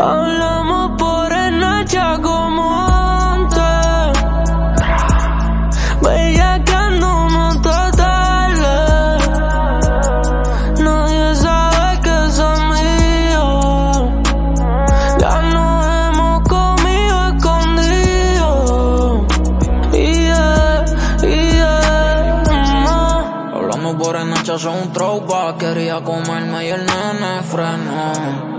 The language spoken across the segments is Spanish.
Hablamos por el como antes. Bellaqueándonos toda tarde. Nadie sabe que son míos. Ya nos hemos comido escondido. Yeah, yeah, ma. Hablamos por el noche, son un. Quería comerme y el nene frenó.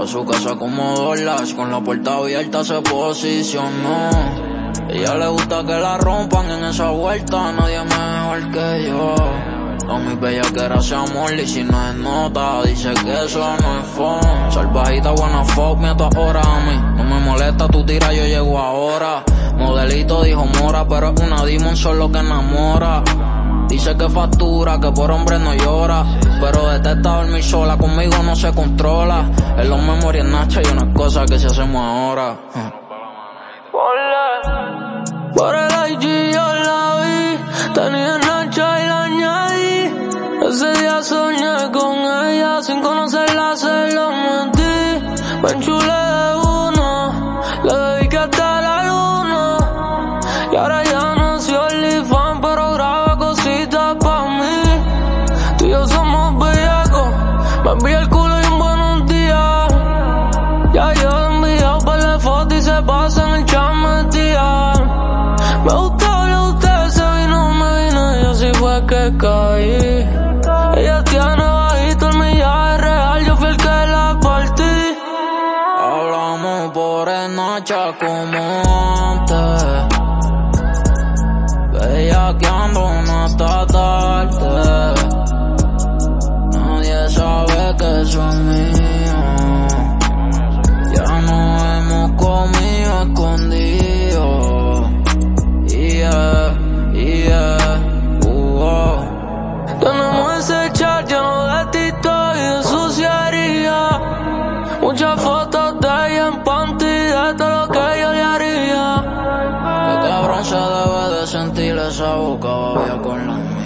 A su casa como dólares, con la puerta abierta se posicionó. Ella le gusta que la rompan en esa vuelta, nadie mejor que yo. A mi bella que era ese amor si no es nota, dice que eso no es fun. Salvajita, buena fuck, me ahora a mí. No me molesta tu tira, yo llego ahora. Modelito dijo mora, pero es una demon solo que enamora. Dice que factura, que por hombre no llora. Pero detesta dormir sola, conmigo no se controla. En los memorias Nacha y unas cosas que se hacemos ahora. Por el IG yo la vi, tenía Nacha y la añadí. Ese día soñé con ella, sin conocerla se lo metí. Me enchulé de uno, le dediqué hasta la luna. Y ahora me envía el culo y un buenos días. Ya yo enviado par de fotos y se pasa en el chat metida. Me gustó, le gusté, ese vino me vino y así fue que caí. Ella tiene bajito el millaje real, yo fui el que la partí. Hablamos por el noche como sentir esa boca, vaya con la.